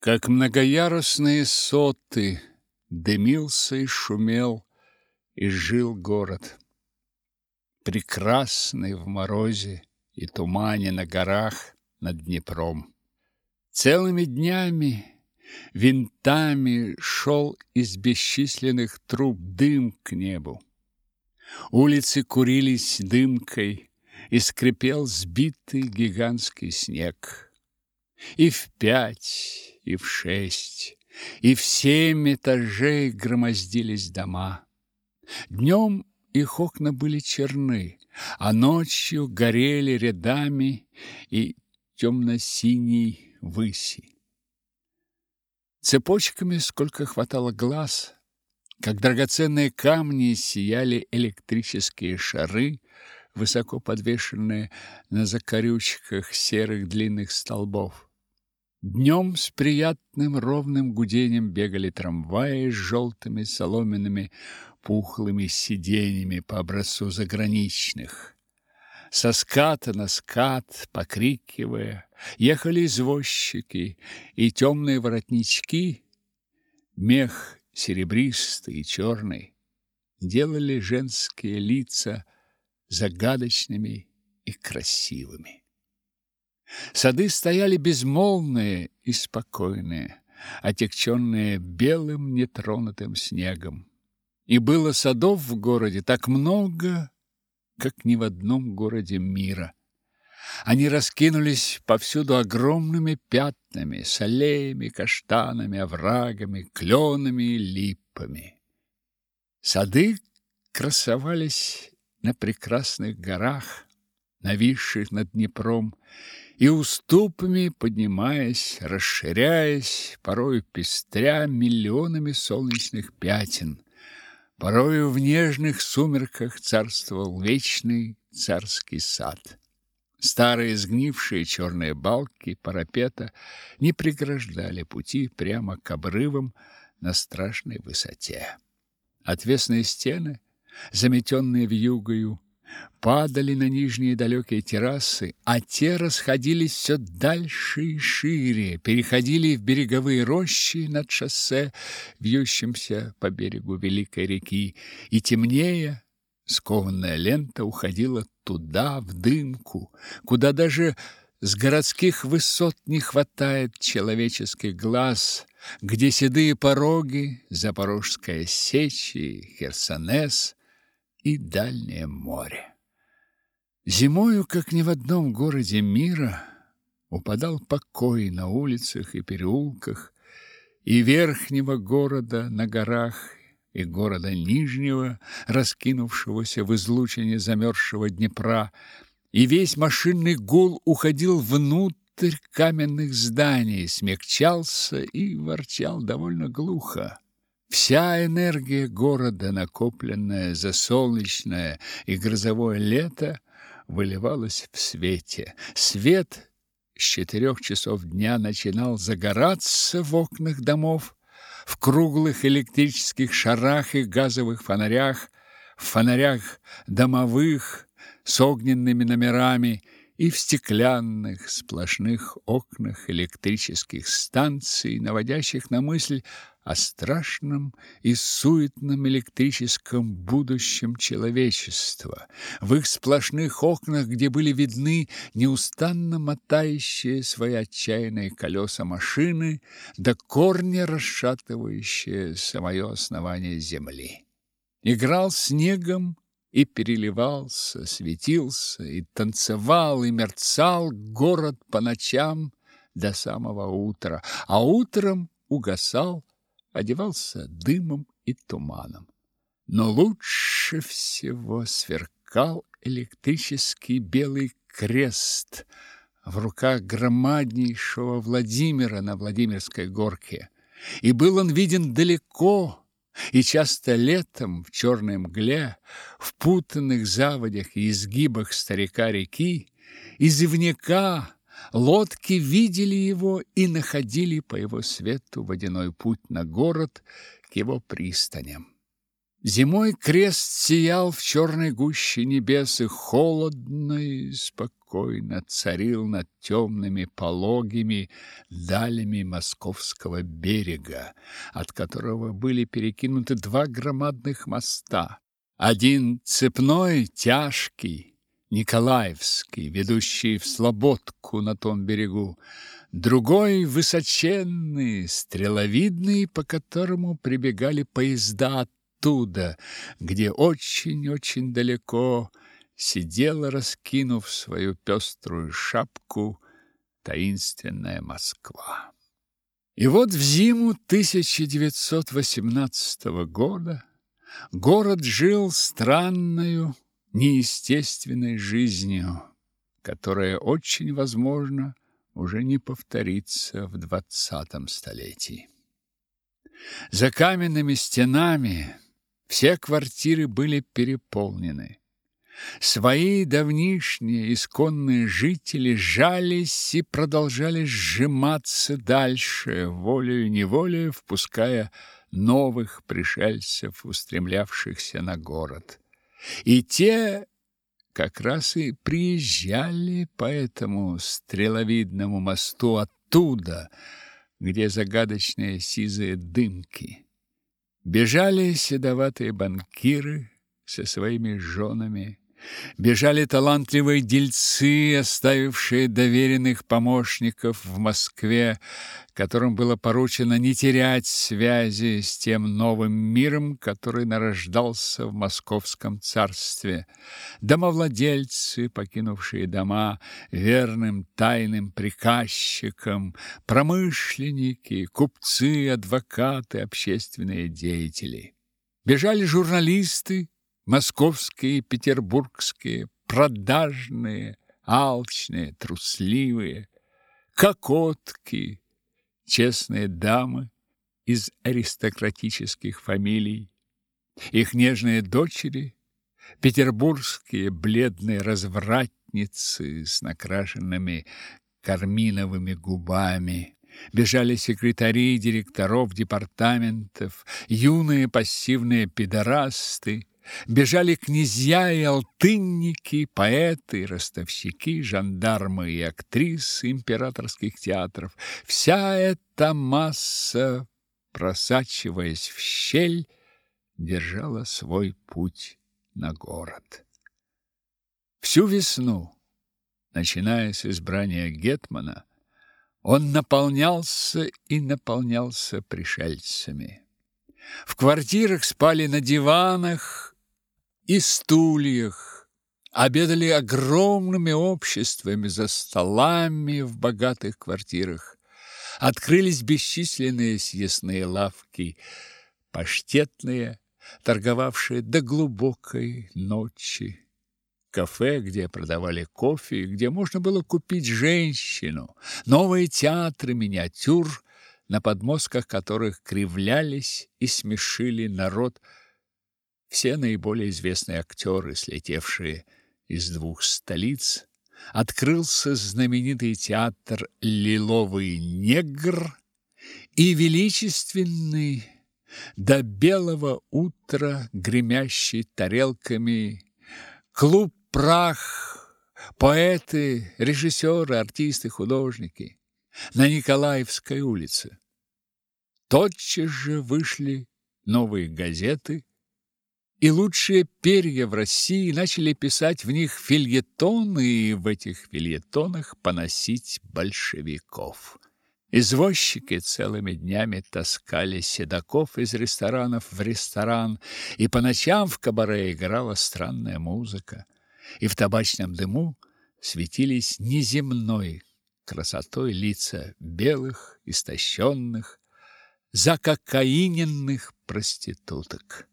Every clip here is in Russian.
Как многоярусные соты Дымился и шумел, и жил город. Прекрасный в морозе и тумане на горах над Днепром. Целыми днями, винтами шел из бесчисленных труб дым к небу. Улицы курились дымкой, и скрипел сбитый гигантский снег. И в пять, и в шесть, и в семь этажей громоздились дома. Днем их окна были черны, а ночью горели рядами и темно-синей выси. Цепочками, сколько хватало глаз, как драгоценные камни, сияли электрические шары, высоко подвешенные на закорючках серых длинных столбов. Днем с приятным ровным гудением бегали трамваи с желтыми соломенными пухлыми сиденьями по образцу заграничных. Со ската на скат, покрикивая, ехали извозчики, и темные воротнички, мех серебристый и черный, делали женские лица загадочными и красивыми. Сады стояли безмолвные и спокойные, отягченные белым нетронутым снегом. И было садов в городе так много, как ни в одном городе мира. Они раскинулись повсюду огромными пятнами, с аллеями, каштанами, оврагами, кленами и липами. Сады красовались на прекрасных горах, нависших над Днепром, и уступами, поднимаясь, расширяясь, порою пестря миллионами солнечных пятен. Порою в нежных сумерках царствовал вечный царский сад. Старые сгнившие черные балки парапета не преграждали пути прямо к обрывам на страшной высоте. Отвесные стены, заметенные вьюгою, падали на нижние далекие террасы, а те расходились все дальше и шире, переходили в береговые рощи над шоссе, вьющимся по берегу великой реки, и темнее скованная лента уходила туда, в дымку, куда даже с городских высот не хватает человеческих глаз, где седые пороги, Запорожская сечь и Херсонес и дальнее море. Зимою, как ни в одном городе мира, упадал покой на улицах и переулках, и верхнего города на горах, и города нижнего, раскинувшегося в излучине замерзшего Днепра, и весь машинный гул уходил внутрь каменных зданий, смягчался и ворчал довольно глухо. Вся энергия города, накопленная за солнечное и грозовое лето, выливалась в свете. Свет с четырех часов дня начинал загораться в окнах домов, в круглых электрических шарах и газовых фонарях, в фонарях домовых с огненными номерами и в стеклянных сплошных окнах электрических станций, наводящих на мысль о страшном и суетном электрическом будущем человечества, в их сплошных окнах, где были видны неустанно мотающие свои отчаянные колеса машины, до корня расшатывающие самое основание земли. Играл снегом и переливался, светился, и танцевал, и мерцал город по ночам до самого утра, а утром угасал, одевался дымом и туманом. Но лучше всего сверкал электрический белый крест в руках громаднейшего Владимира на Владимирской горке. И был он виден далеко, и часто летом в черной мгле, в путанных заводях и изгибах старика реки, изывняка Лодки видели его и находили по его свету водяной путь на город к его пристаням. Зимой крест сиял в черной гуще небес и холодно и спокойно царил над темными пологими далями московского берега, от которого были перекинуты два громадных моста. Один цепной, тяжкий, Николаевский, ведущий в Слободку на том берегу, другой высоченный, стреловидный, по которому прибегали поезда оттуда, где очень-очень далеко сидела, раскинув свою пеструю шапку, таинственная Москва. И вот в зиму 1918 года город жил странною, неестественной жизнью, которая очень возможно уже не повторится в двадцатом столетии. За каменными стенами все квартиры были переполнены. Свои давнишние исконные жители жались и продолжали сжиматься дальше, волею-неволею впуская новых пришельцев, устремлявшихся на город. И те как раз и приезжали по этому стреловидному мосту оттуда, где загадочные сизые дымки. Бежали седоватые банкиры со своими женами, Бежали талантливые дельцы, оставившие доверенных помощников в Москве, которым было поручено не терять связи с тем новым миром, который нарождался в московском царстве. Домовладельцы, покинувшие дома верным тайным приказчикам, промышленники, купцы, адвокаты, общественные деятели. Бежали журналисты, московские, петербургские, продажные, алчные, трусливые, кокотки, честные дамы из аристократических фамилий, их нежные дочери, петербургские бледные развратницы с накрашенными карминовыми губами, бежали секретари директоров департаментов, юные пассивные пидорасты, бежали князья и алтынники, поэты, ростовщики, жандармы и актрисы императорских театров. Вся эта масса, просачиваясь в щель, держала свой путь на город. Всю весну, начиная с избрания гетмана, он наполнялся и наполнялся пришельцами. В квартирах спали на диванах, и стульях, обедали огромными обществами за столами в богатых квартирах. Открылись бесчисленные съестные лавки, паштетные, торговавшие до глубокой ночи. Кафе, где продавали кофе, где можно было купить женщину, новые театры миниатюр, на подмостках которых кривлялись и смешили народ – все наиболее известные актеры, слетевшие из двух столиц, открылся знаменитый театр «Лиловый негр» и величественный до белого утра гремящий тарелками клуб «Прах», поэты, режиссеры, артисты, художники на Николаевской улице. Тотчас же вышли новые газеты, и лучшие перья в России начали писать в них фильетоны и в этих фильетонах поносить большевиков. Извозчики целыми днями таскали седаков из ресторанов в ресторан, и по ночам в кабаре играла странная музыка, и в табачном дыму светились неземной красотой лица белых, истощенных, закокаиненных проституток.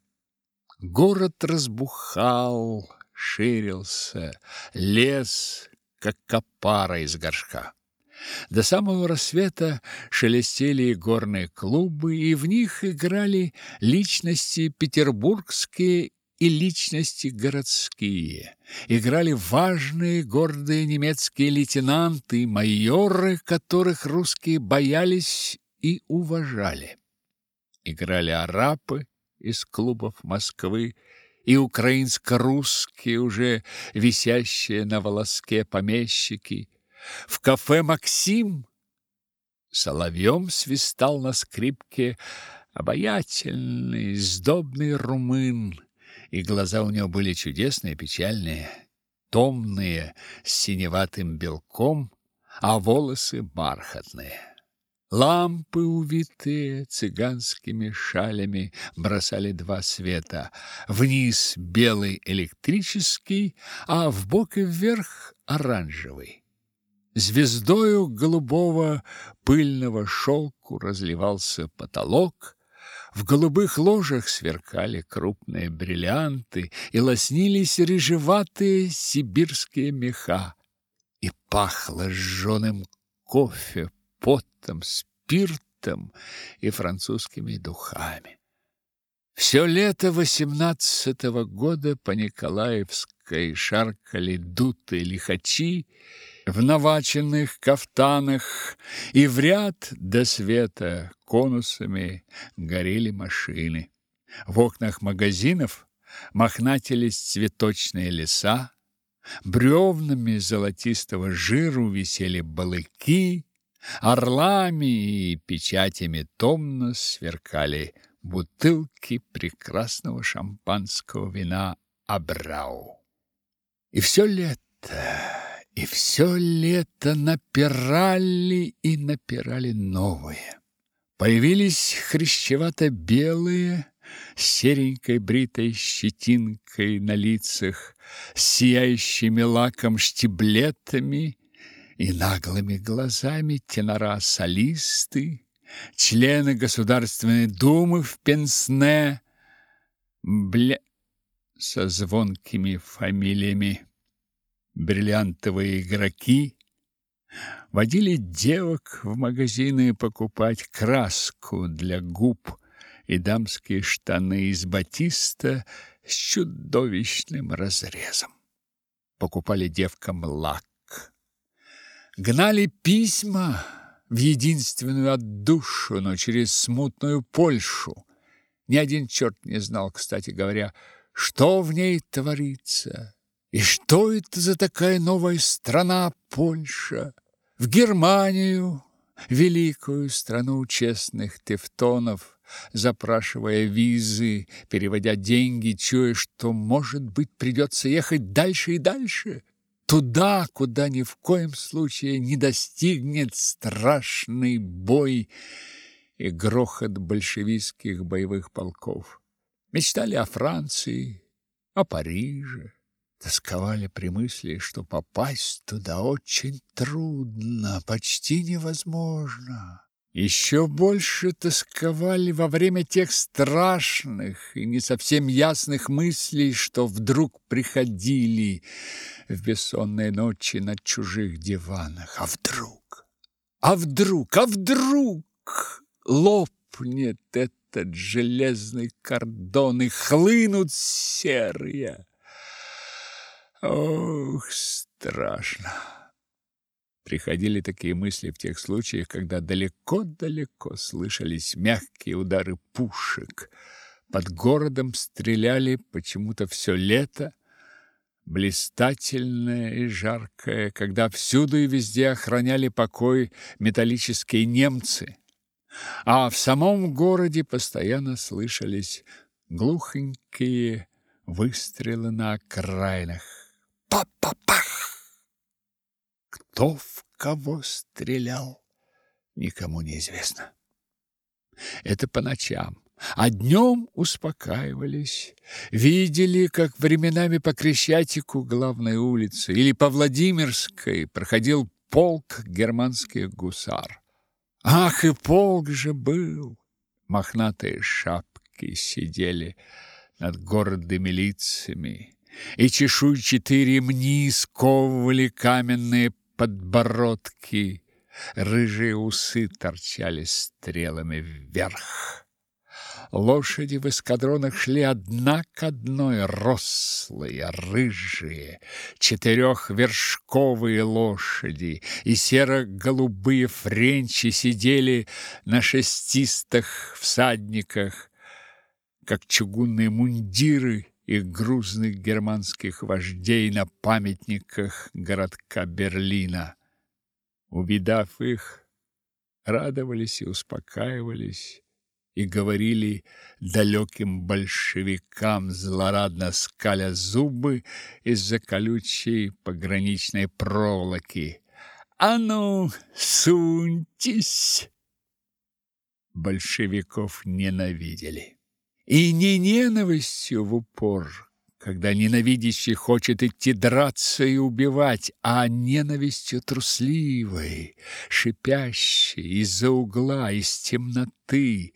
Город разбухал, ширился, лес, как копара из горшка. До самого рассвета шелестели горные клубы, и в них играли личности петербургские и личности городские. Играли важные, гордые немецкие лейтенанты и майоры, которых русские боялись и уважали. Играли арапы, из клубов Москвы и украинско-русские, уже висящие на волоске помещики. В кафе «Максим» соловьем свистал на скрипке обаятельный, сдобный румын, и глаза у него были чудесные, печальные, томные, с синеватым белком, а волосы бархатные. Лампы, увитые цыганскими шалями, бросали два света. Вниз белый электрический, а в бок и вверх оранжевый. Звездою голубого пыльного шелку разливался потолок, в голубых ложах сверкали крупные бриллианты и лоснились рыжеватые сибирские меха. И пахло жженым кофе, потом, спиртом и французскими духами. Все лето восемнадцатого года по Николаевской шаркали дутые лихачи в наваченных кафтанах, и в ряд до света конусами горели машины. В окнах магазинов мохнатились цветочные леса, бревнами золотистого жиру висели балыки, Орлами и печатями томно сверкали бутылки прекрасного шампанского вина Абрау. И все лето, и все лето напирали и напирали новые. Появились хрящевато-белые, с серенькой бритой щетинкой на лицах, с сияющими лаком штиблетами и наглыми глазами тенора-солисты, члены Государственной Думы в пенсне, бля... со звонкими фамилиями, бриллиантовые игроки, водили девок в магазины покупать краску для губ и дамские штаны из батиста с чудовищным разрезом. Покупали девкам лак гнали письма в единственную отдушину через смутную Польшу. Ни один черт не знал, кстати говоря, что в ней творится. И что это за такая новая страна Польша? В Германию, великую страну честных тевтонов, запрашивая визы, переводя деньги, чуя, что, может быть, придется ехать дальше и дальше – туда, куда ни в коем случае не достигнет страшный бой и грохот большевистских боевых полков. Мечтали о Франции, о Париже, тосковали при мысли, что попасть туда очень трудно, почти невозможно. Еще больше тосковали во время тех страшных и не совсем ясных мыслей, что вдруг приходили в бессонные ночи на чужих диванах. А вдруг? А вдруг? А вдруг лопнет этот железный кордон и хлынут серые? Ох, страшно. Приходили такие мысли в тех случаях, когда далеко-далеко слышались мягкие удары пушек. Под городом стреляли почему-то все лето, блистательное и жаркое, когда всюду и везде охраняли покой металлические немцы. А в самом городе постоянно слышались глухонькие выстрелы на окраинах. Па-па-пах! Кто в кого стрелял, никому не известно. Это по ночам. А днем успокаивались, видели, как временами по Крещатику главной улицы или по Владимирской проходил полк германских гусар. Ах, и полк же был! Мохнатые шапки сидели над гордыми лицами, и чешуйчатые ремни сковывали каменные подбородки, рыжие усы торчали стрелами вверх. Лошади в эскадронах шли одна к одной, рослые, рыжие, четырехвершковые лошади, и серо-голубые френчи сидели на шестистых всадниках, как чугунные мундиры и грузных германских вождей на памятниках городка Берлина. Увидав их, радовались и успокаивались, и говорили далеким большевикам, злорадно скаля зубы из-за колючей пограничной проволоки. «А ну, суньтесь!» Большевиков ненавидели. И не ненавистью в упор, когда ненавидящий хочет идти драться и убивать, а ненавистью трусливой, шипящей из-за угла, из темноты.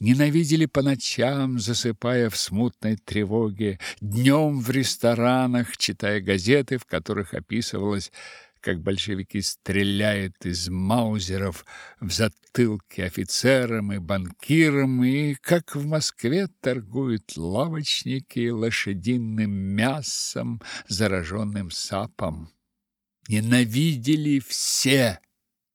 Ненавидели по ночам, засыпая в смутной тревоге, днем в ресторанах, читая газеты, в которых описывалось как большевики стреляют из маузеров в затылки офицерам и банкирам, и как в Москве торгуют лавочники лошадиным мясом, зараженным сапом. Ненавидели все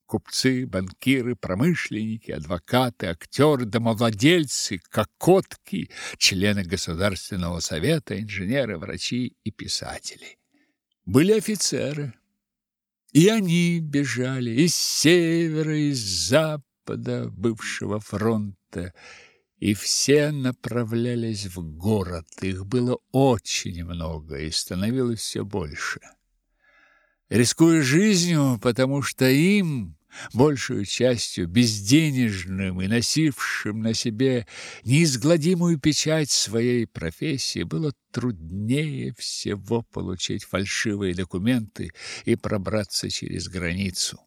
купцы, банкиры, промышленники, адвокаты, актеры, домовладельцы, кокотки, члены Государственного совета, инженеры, врачи и писатели. Были офицеры, и они бежали из севера, из запада бывшего фронта, и все направлялись в город. Их было очень много и становилось все больше. Рискуя жизнью, потому что им большую частью безденежным и носившим на себе неизгладимую печать своей профессии, было труднее всего получить фальшивые документы и пробраться через границу.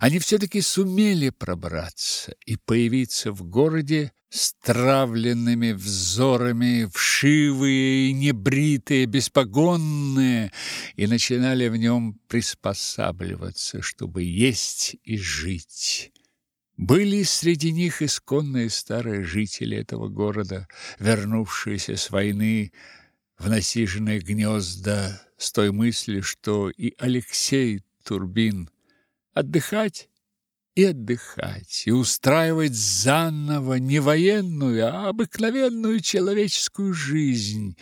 Они все-таки сумели пробраться и появиться в городе с травленными взорами, вшивые и небритые, беспогонные, и начинали в нем приспосабливаться, чтобы есть и жить. Были среди них исконные старые жители этого города, вернувшиеся с войны в насиженные гнезда с той мыслью, что и Алексей Турбин отдыхать и отдыхать, и устраивать заново не военную, а обыкновенную человеческую жизнь.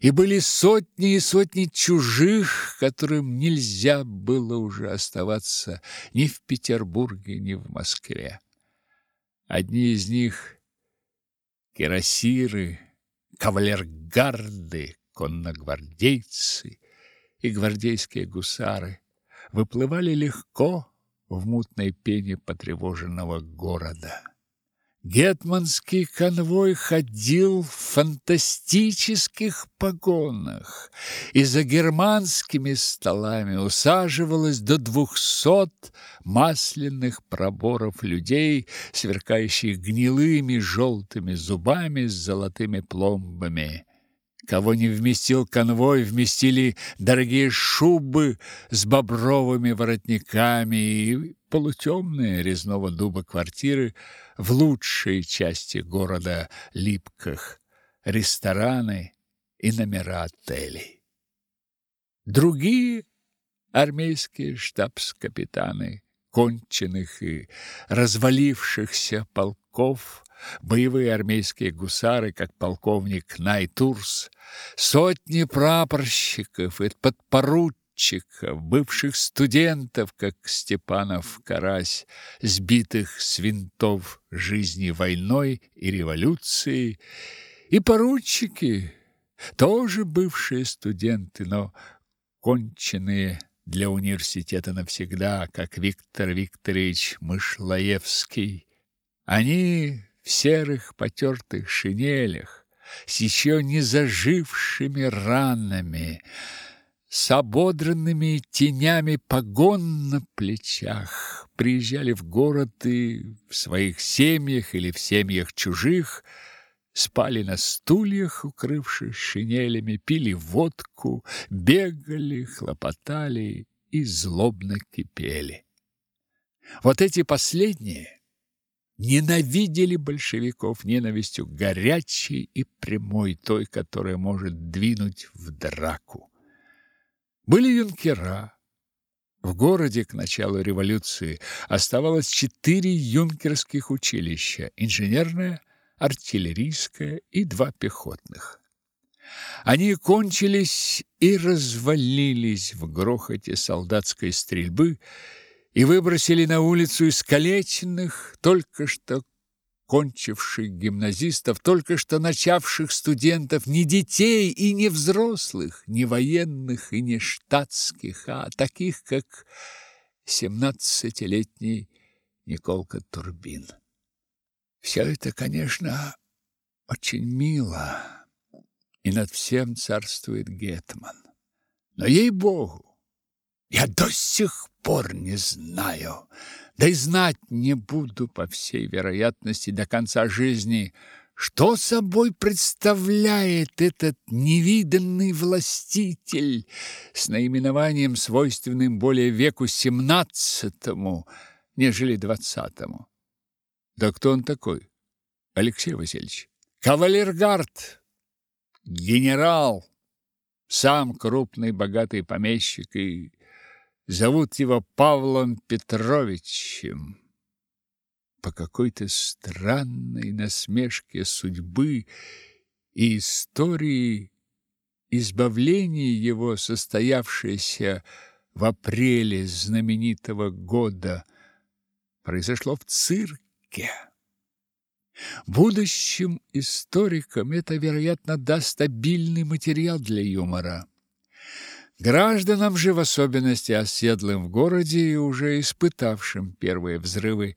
И были сотни и сотни чужих, которым нельзя было уже оставаться ни в Петербурге, ни в Москве. Одни из них — кирасиры, кавалергарды, конногвардейцы и гвардейские гусары — выплывали легко, в мутной пене потревоженного города. Гетманский конвой ходил в фантастических погонах, и за германскими столами усаживалось до двухсот масляных проборов людей, сверкающих гнилыми желтыми зубами с золотыми пломбами. Кого не вместил конвой, вместили дорогие шубы с бобровыми воротниками и полутемные резного дуба квартиры в лучшей части города Липках, рестораны и номера отелей. Другие армейские штабс-капитаны конченых и развалившихся полков боевые армейские гусары, как полковник Найтурс, сотни прапорщиков и подпоручиков, бывших студентов, как Степанов Карась, сбитых с винтов жизни войной и революцией, и поручики, тоже бывшие студенты, но конченые для университета навсегда, как Виктор Викторович Мышлаевский. Они в серых потертых шинелях, с еще не зажившими ранами, с ободранными тенями погон на плечах, приезжали в город и в своих семьях или в семьях чужих спали на стульях, укрывшись шинелями, пили водку, бегали, хлопотали и злобно кипели. Вот эти последние ненавидели большевиков ненавистью горячей и прямой, той, которая может двинуть в драку. Были юнкера. В городе к началу революции оставалось четыре юнкерских училища: инженерное, артиллерийское и два пехотных. Они кончились и развалились в грохоте солдатской стрельбы и выбросили на улицу искалеченных, только что кончивших гимназистов, только что начавших студентов, не детей и не взрослых, не военных и не штатских, а таких, как семнадцатилетний Николка Турбин. Все это, конечно, очень мило, и над всем царствует Гетман. Но, ей-богу, я до сих пор не знаю, да и знать не буду, по всей вероятности, до конца жизни, что собой представляет этот невиданный властитель с наименованием, свойственным более веку семнадцатому, нежели двадцатому. Да кто он такой, Алексей Васильевич? Кавалергард, генерал, сам крупный богатый помещик и Зовут его Павлом Петровичем. По какой-то странной насмешке судьбы и истории избавление его, состоявшееся в апреле знаменитого года, произошло в цирке. Будущим историкам это, вероятно, даст обильный материал для юмора. Гражданам же, в особенности оседлым в городе и уже испытавшим первые взрывы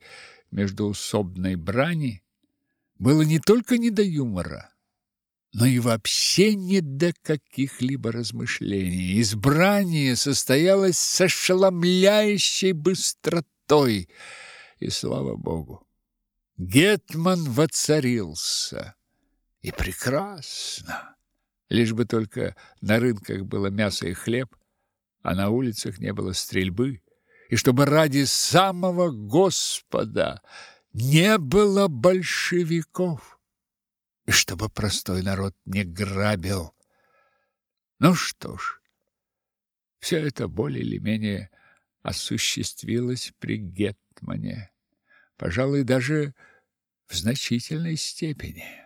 междуусобной брани, было не только не до юмора, но и вообще не до каких-либо размышлений. Избрание состоялось с ошеломляющей быстротой, и слава богу. Гетман воцарился, и прекрасно лишь бы только на рынках было мясо и хлеб, а на улицах не было стрельбы, и чтобы ради самого Господа не было большевиков, и чтобы простой народ не грабил. Ну что ж, все это более или менее осуществилось при Гетмане, пожалуй, даже в значительной степени.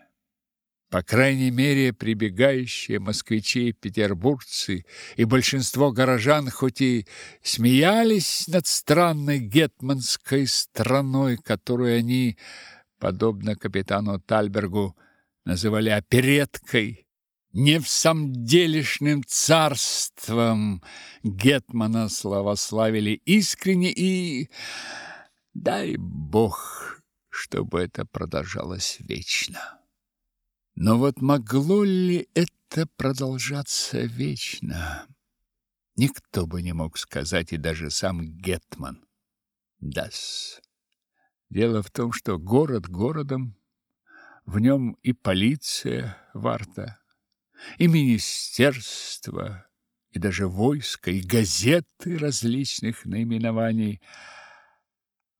По крайней мере, прибегающие москвичи и петербуржцы и большинство горожан хоть и смеялись над странной гетманской страной, которую они, подобно капитану Тальбергу, называли опереткой, не в самом делешным царством гетмана славославили искренне и дай бог, чтобы это продолжалось вечно. Но вот могло ли это продолжаться вечно? Никто бы не мог сказать, и даже сам Гетман. Дас. Дело в том, что город городом, в нем и полиция варта, и министерство, и даже войско, и газеты различных наименований.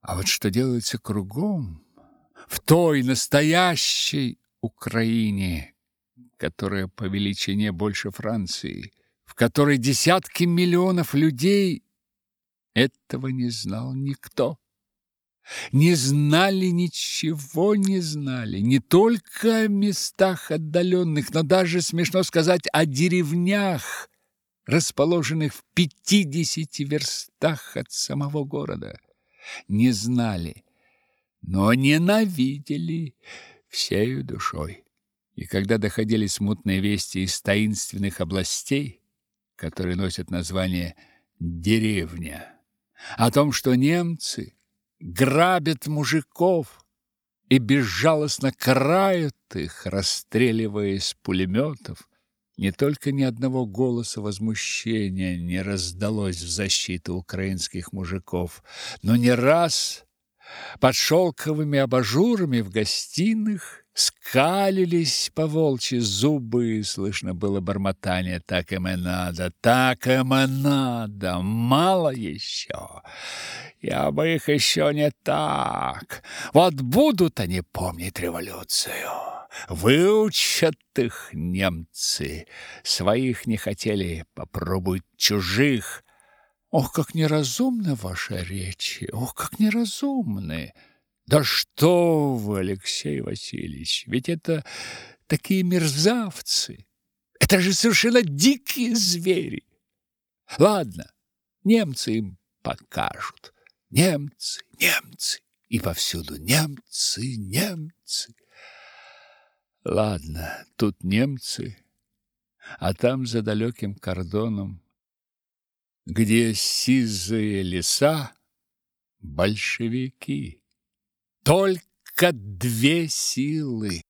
А вот что делается кругом, в той настоящей Украине, которая по величине больше Франции, в которой десятки миллионов людей, этого не знал никто. Не знали ничего, не знали, не только о местах отдаленных, но даже, смешно сказать, о деревнях, расположенных в пятидесяти верстах от самого города. Не знали, но ненавидели, всею душой. И когда доходили смутные вести из таинственных областей, которые носят название «деревня», о том, что немцы грабят мужиков и безжалостно карают их, расстреливая из пулеметов, не только ни одного голоса возмущения не раздалось в защиту украинских мужиков, но не раз под шелковыми абажурами в гостиных скалились по волчьи зубы, слышно было бормотание «так им и надо, так им и надо, мало еще». Я бы их еще не так. Вот будут они помнить революцию. Выучат их немцы. Своих не хотели, попробуют чужих. Ох, как неразумны ваши речи, ох, как неразумны. Да что вы, Алексей Васильевич, ведь это такие мерзавцы. Это же совершенно дикие звери. Ладно, немцы им покажут. Немцы, немцы, и повсюду немцы, немцы. Ладно, тут немцы, а там за далеким кордоном, где сизые леса, большевики. Только две силы